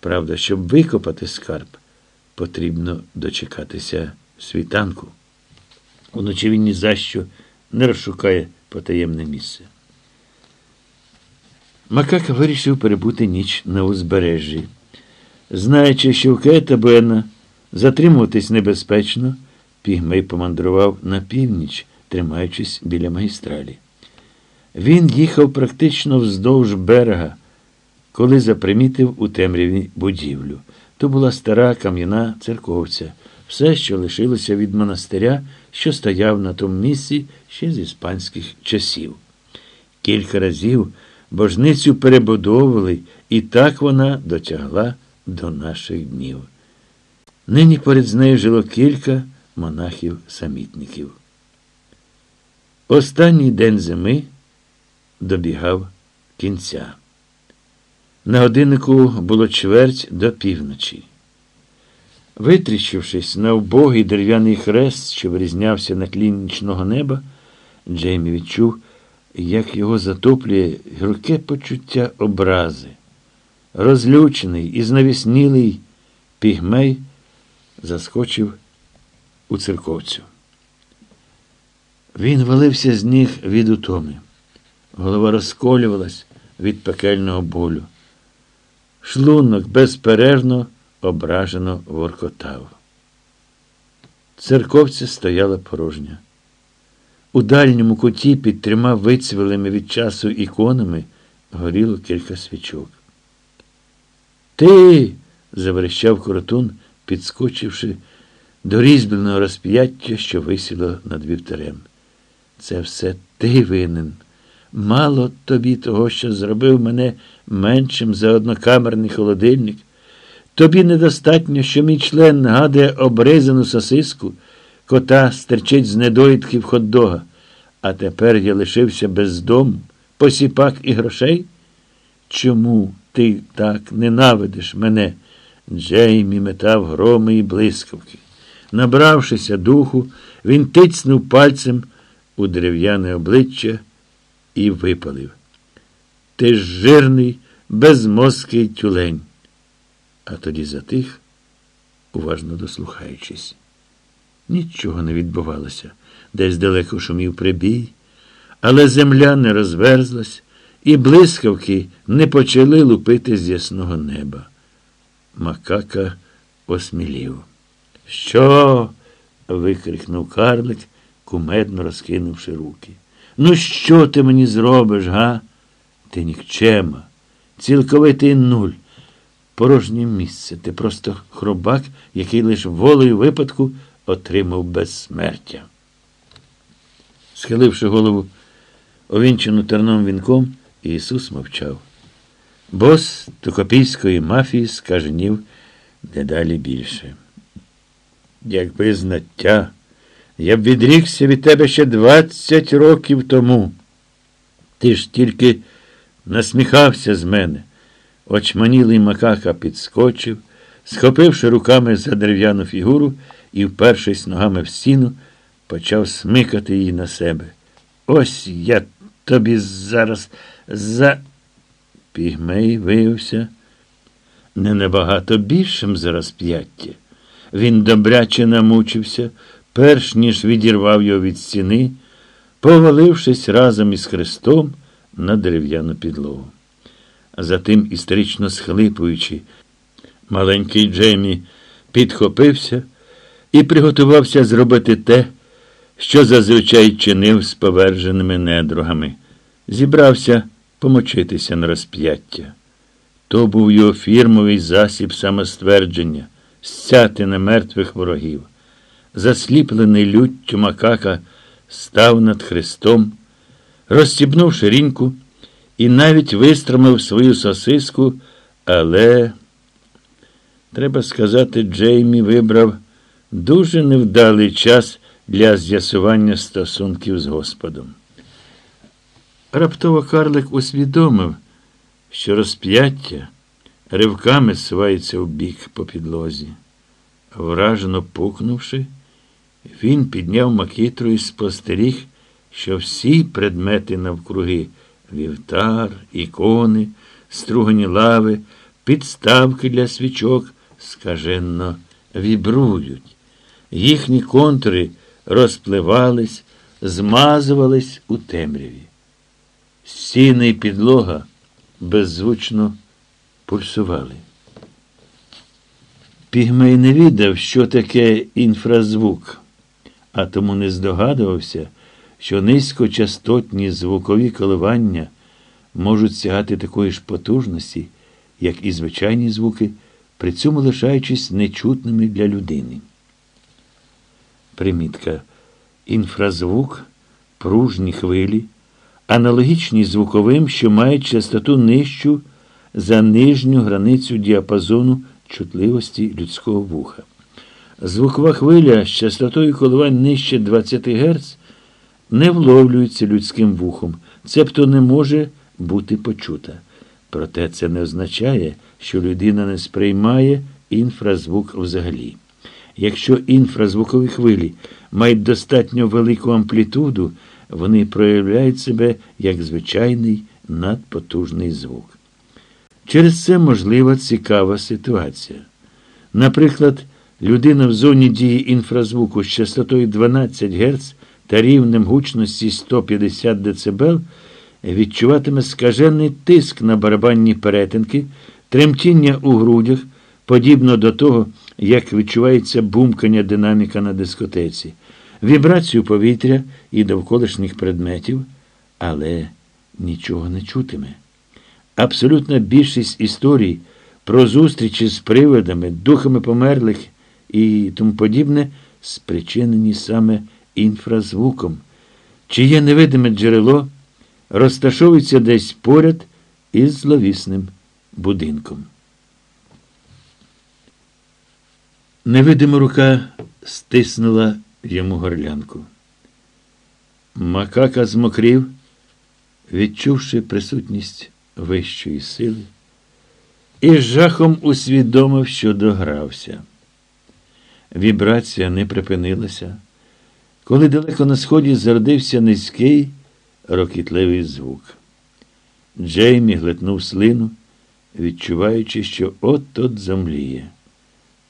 Правда, щоб викопати скарб, потрібно дочекатися світанку. Уночі він ні за що не розшукає потаємне місце. Макака вирішив перебути ніч на узбережжі. Знаючи, що в Кета Буена затримуватись небезпечно, Пігмей помандрував на північ, тримаючись біля магістралі. Він їхав практично вздовж берега, коли запримітив у темряві будівлю. То була стара кам'яна церковця, все, що лишилося від монастиря, що стояв на тому місці ще з іспанських часів. Кілька разів божницю перебудовували, і так вона дотягла до наших днів. Нині поряд з нею жило кілька монахів-самітників. Останній день зими добігав кінця. На годиннику було чверть до півночі. Витріщившись на вбогий дерев'яний хрест, що вирізнявся на тлі нічного неба, Джеймі відчув, як його затоплює гірке почуття образи. Розлючений і знавіснілий пігмей заскочив у церковцю. Він валився з ніг від утоми. Голова розколювалась від пекельного болю. Шлунок безперервно ображено воркотав. Церковця стояла порожня. У дальньому куті під трьома вицвілими від часу іконами горіло кілька свічок. Ти. заверещав коротун, підскочивши до різьбленого розп'яття, що висіло над вівтарем. Це все ти винен. Мало тобі того, що зробив мене меншим за однокамерний холодильник. Тобі недостатньо, що мій член нагадує обризану сосиску, кота стерчить з недоїдків хот-дога. А тепер я лишився без дому, посіпак і грошей? Чому ти так ненавидиш мене? Джеймі метав громи і блискавки. Набравшися духу, він тицнув пальцем у дерев'яне обличчя і випалив. Ти ж жирний, безмозкий тюлень. А тоді затих, уважно дослухаючись. Нічого не відбувалося, десь далеко шумів прибій, але земля не розверзлась, і блискавки не почали лупити з ясного неба. Макака осмілів. Що? викрикнув карлик, кумедно розкинувши руки. Ну, що ти мені зробиш, га? Ти нікчема, цілковитий нуль. Порожнє місце. Ти просто хробак, який лише волею випадку отримав безсмертя. Схиливши голову, овінчену терном вінком, Ісус мовчав. Бос токопійської мафії скаженів дедалі більше. Якби знаття, я б відрікся від тебе ще двадцять років тому. Ти ж тільки насміхався з мене. Очманілий макака підскочив, схопивши руками за дерев'яну фігуру і, впершись ногами в стіну, почав смикати її на себе. Ось я тобі зараз за. Пігмей виявився не набагато більшим за розп'яття. Він добряче намучився, перш ніж відірвав його від стіни, повалившись разом із хрестом на дерев'яну підлогу. Затим, історично схлипуючи, маленький Джемі підхопився і приготувався зробити те, що зазвичай чинив з поверженими недругами. Зібрався помочитися на розп'яття. То був його фірмовий засіб самоствердження, стяти на мертвих ворогів. Засліплений люттю макака став над хрестом, розстібнув ширіньку і навіть вистромив свою сосиску, але, треба сказати, Джеймі вибрав дуже невдалий час для з'ясування стосунків з Господом. Раптово карлик усвідомив, що розп'яття ривками свається в бік по підлозі. Вражено пукнувши, він підняв макітру і спостеріг, що всі предмети навкруги вівтар, ікони, стругані лави, підставки для свічок скаженно вібрують. Їхні контури розпливались, змазувались у темряві. Стіни і підлога беззвучно пульсували. Пігмей не віддав, що таке інфразвук, а тому не здогадувався, що низькочастотні звукові коливання можуть сягати такої ж потужності, як і звичайні звуки, при цьому лишаючись нечутними для людини. Примітка. Інфразвук, пружні хвилі, аналогічні звуковим, що мають частоту нижчу за нижню границю діапазону чутливості людського вуха. Звукова хвиля з частотою коливань нижче 20 Гц не вловлюється людським вухом, цебто не може бути почута. Проте це не означає, що людина не сприймає інфразвук взагалі. Якщо інфразвукові хвилі мають достатньо велику амплітуду, вони проявляють себе як звичайний надпотужний звук. Через це можлива цікава ситуація. Наприклад, людина в зоні дії інфразвуку з частотою 12 Гц та рівнем гучності 150 дБ відчуватиме скажений тиск на барабанні перетинки, тремтіння у грудях, подібно до того, як відчувається бумкання динаміка на дискотеці, вібрацію повітря і довколишніх предметів, але нічого не чутиме. Абсолютна більшість історій про зустрічі з привидами, духами померлих і тому подібне спричинені саме інфразвуком, чиє невидиме джерело розташовується десь поряд із зловісним будинком. Невидима рука стиснула йому горлянку. Макака змокрів, відчувши присутність вищої сили, і з жахом усвідомив, що догрався. Вібрація не припинилася, коли далеко на сході зародився низький, рокітливий звук. Джеймі глитнув слину, відчуваючи, що от-от замліє.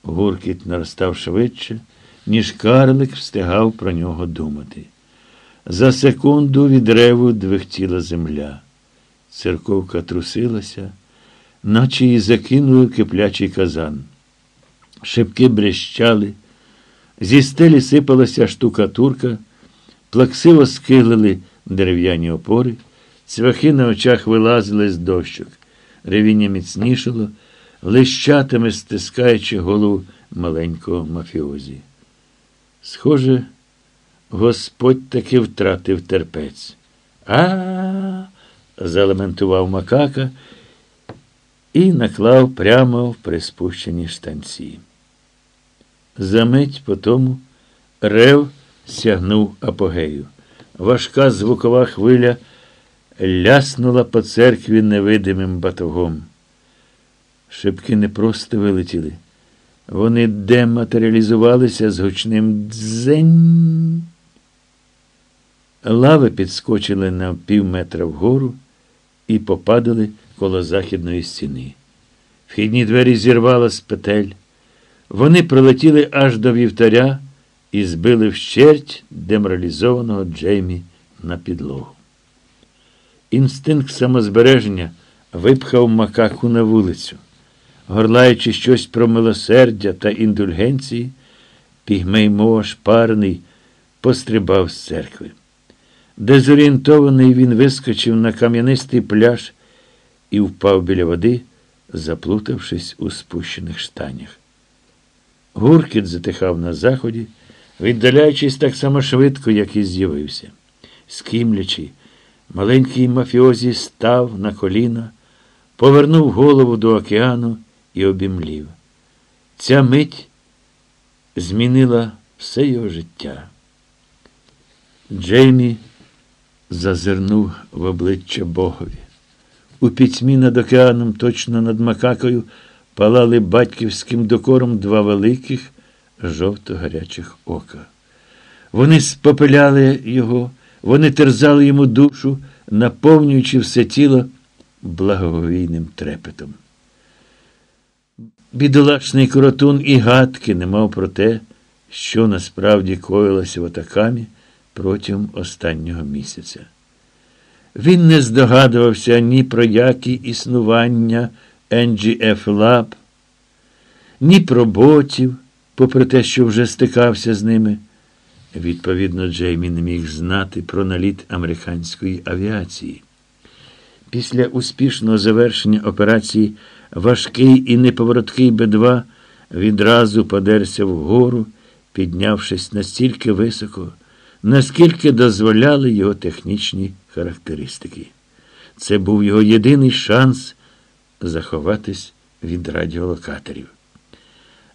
Гуркіт наростав швидше, ніж карлик встигав про нього думати. За секунду від реву двихтіла земля. Церковка трусилася, наче її закинули киплячий казан. Шибки брещали, зі стелі сипалася штукатурка, плаксиво скилили дерев'яні опори, цвяхи на очах вилазили з дощок, ревіння міцнішало лищатиме, стискаючи голову маленького мафіозі. Схоже, Господь таки втратив терпець. А, залементував макака і наклав прямо в приспущені штанці. Замить по тому рев сягнув апогею. Важка звукова хвиля ляснула по церкві невидимим батогом. Шибки не просто вилетіли. Вони дематеріалізувалися з гучним дзень. Лави підскочили на пів метра вгору і попадали коло західної стіни. Вхідні двері зірвало з петель. Вони пролетіли аж до вівтаря і збили вщерть деморалізованого Джеймі на підлогу. Інстинкт самозбереження випхав макаку на вулицю. Горлаючи щось про милосердя та індульгенції, пігмей мова шпарний пострибав з церкви. Дезорієнтований він вискочив на кам'янистий пляж і впав біля води, заплутавшись у спущених штанях. Гуркіт затихав на заході, віддаляючись так само швидко, як і з'явився. Скімлячи, маленький мафіозі став на коліна, повернув голову до океану і обімлів. Ця мить змінила все його життя. Джеймі зазирнув в обличчя Богові. У пітьмі над океаном, точно над макакою, палали батьківським докором два великих жовто-гарячих ока. Вони спопиляли його, вони терзали йому душу, наповнюючи все тіло благовійним трепетом. Бідолашний коротун і гадки не мав про те, що насправді коїлося в атакамі протягом останнього місяця. Він не здогадувався ні про які існування NGF Lab, ні про ботів, попри те, що вже стикався з ними. Відповідно, Джеймі не міг знати про наліт американської авіації. Після успішного завершення операції важкий і неповороткий Б-2 відразу подерся вгору, піднявшись настільки високо, наскільки дозволяли його технічні характеристики. Це був його єдиний шанс заховатись від радіолокаторів.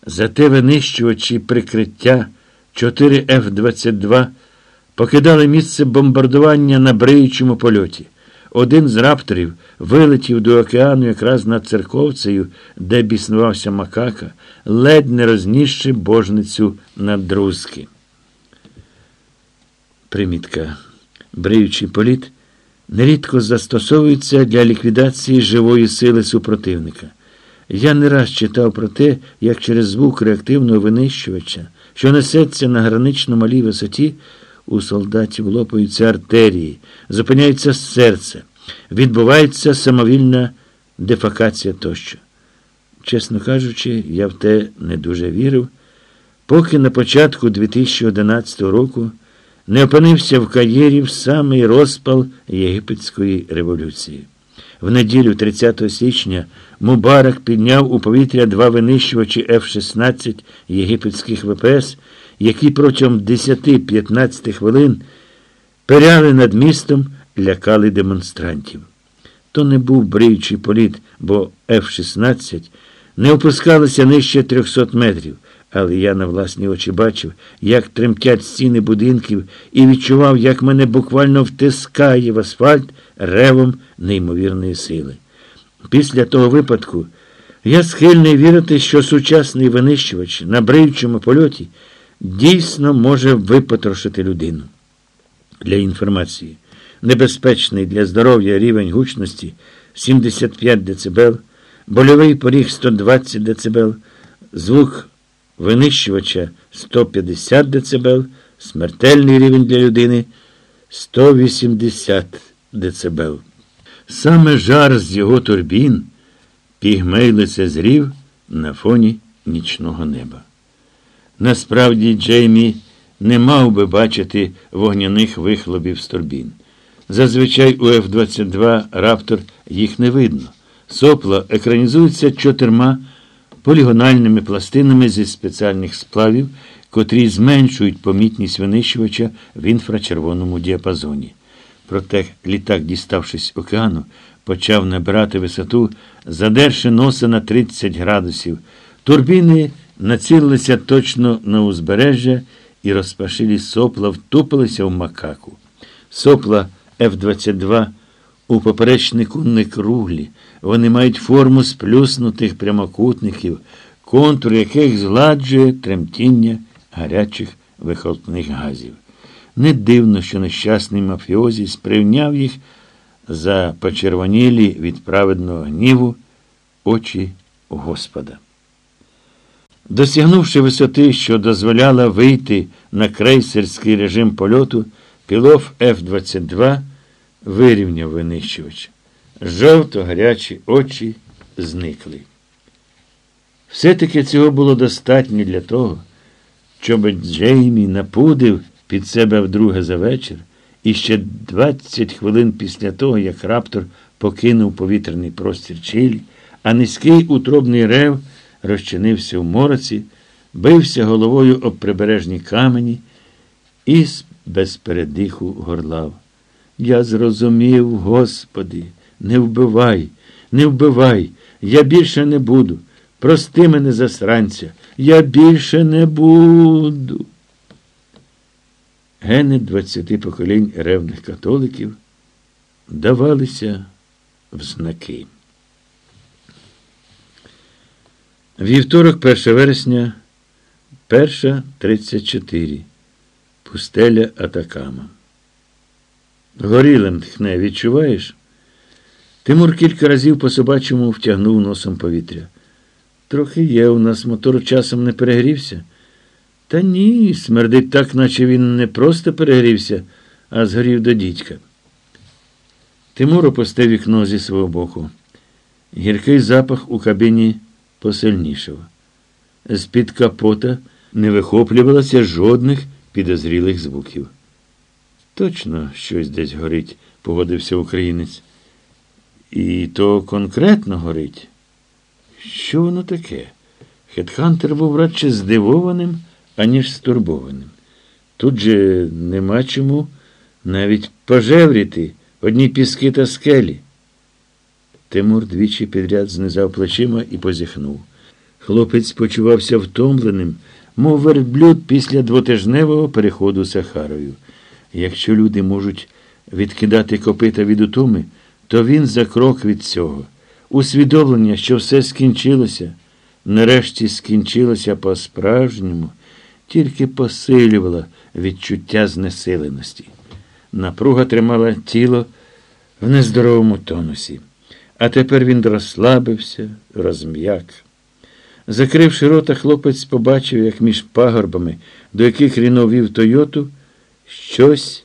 Зате винищувачі прикриття 4Ф-22 покидали місце бомбардування на бриючому польоті. Один з рапторів вилетів до океану якраз над церковцею, де біснувався макака, ледь не рознісши божницю на друзки. Примітка. Бриючий політ нерідко застосовується для ліквідації живої сили супротивника. Я не раз читав про те, як через звук реактивного винищувача, що несеться на гранично малій висоті, у солдатів лопаються артерії, зупиняється серце, відбувається самовільна дефакація тощо. Чесно кажучи, я в те не дуже вірив, поки на початку 2011 року не опинився в кар'єрі в самий розпал Єгипетської революції. В неділю 30 січня Мубарак підняв у повітря два винищувачі F-16 єгипетських ВПС, які протягом 10-15 хвилин перяли над містом, лякали демонстрантів. То не був бриючий політ, бо F-16 не опускалися нижче 300 метрів. Але я на власні очі бачив, як тремтять стіни будинків, і відчував, як мене буквально втискає в асфальт ревом неймовірної сили. Після того випадку я схильний вірити, що сучасний винищувач на бриючому польоті дійсно може випотрошити людину. Для інформації, небезпечний для здоров'я рівень гучності 75 дБ, больовий поріг 120 дБ, звук винищувача 150 дБ, смертельний рівень для людини 180 дБ. Саме жар з його турбін пігмейлице зрів на фоні нічного неба. Насправді, Джеймі не мав би бачити вогняних вихлопів з турбін. Зазвичай у F-22 Раптор їх не видно. Сопла екранізуються чотирма полігональними пластинами зі спеціальних сплавів, котрі зменшують помітність винищувача в інфрачервоному діапазоні. Проте літак, діставшись океану, почав набирати висоту, задерши носа на 30 градусів. Турбіни націлилися точно на узбережжя і розпашилі сопла втупилися в макаку. Сопла F-22 у поперечнику не круглі. Вони мають форму сплюснутих прямокутників, контур яких згладжує тремтіння гарячих вихлопних газів. Не дивно, що нещасний мафіозі сприйняв їх за почервонілі від праведного гніву очі Господа. Досягнувши висоти, що дозволяла вийти на крейсерський режим польоту, пілот F-22 вирівняв винищувач. Жовто гарячі очі зникли. Все-таки цього було достатньо для того, щоб Джеймі напудив під себе вдруге за вечір, і ще 20 хвилин після того, як раптор покинув повітряний простір Чилі, а низький утробний рев розчинився в мороці, бився головою об прибережні камені і без передиху горлав. Я зрозумів, Господи, не вбивай, не вбивай, я більше не буду. Прости мене, засранця, я більше не буду. Гени двадцяти поколінь ревних католиків давалися в знаки. Вівторок, 1 вересня, 1.34. Пустеля Атакама. Горілим тхне, відчуваєш? Тимур кілька разів по собачому втягнув носом повітря. Трохи є, у нас мотор часом не перегрівся. Та ні, смердить так, наче він не просто перегрівся, а згорів до дідька. Тимур опустив вікно зі свого боку. Гіркий запах у кабіні посильнішав. З-під капота не вихоплювалося жодних підозрілих звуків. Точно щось десь горить, погодився українець. І то конкретно горить. Що воно таке? Хетхантер був радше здивованим, аніж стурбованим. Тут же нема чому навіть пожевріти одні піски та скелі. Тимур двічі підряд знизав плечима і позіхнув. Хлопець почувався втомленим, мов верблюд після двотижневого переходу Сахарою. Якщо люди можуть відкидати копита від утоми, то він за крок від цього. Усвідомлення, що все скінчилося, нарешті скінчилося по-справжньому, тільки посилювало відчуття знесиленості. Напруга тримала тіло в нездоровому тонусі. А тепер він розслабився, розм'як. Закривши рота, хлопець побачив, як між пагорбами, до яких Ріно вів Тойоту, щось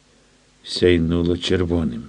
сяйнуло червоним.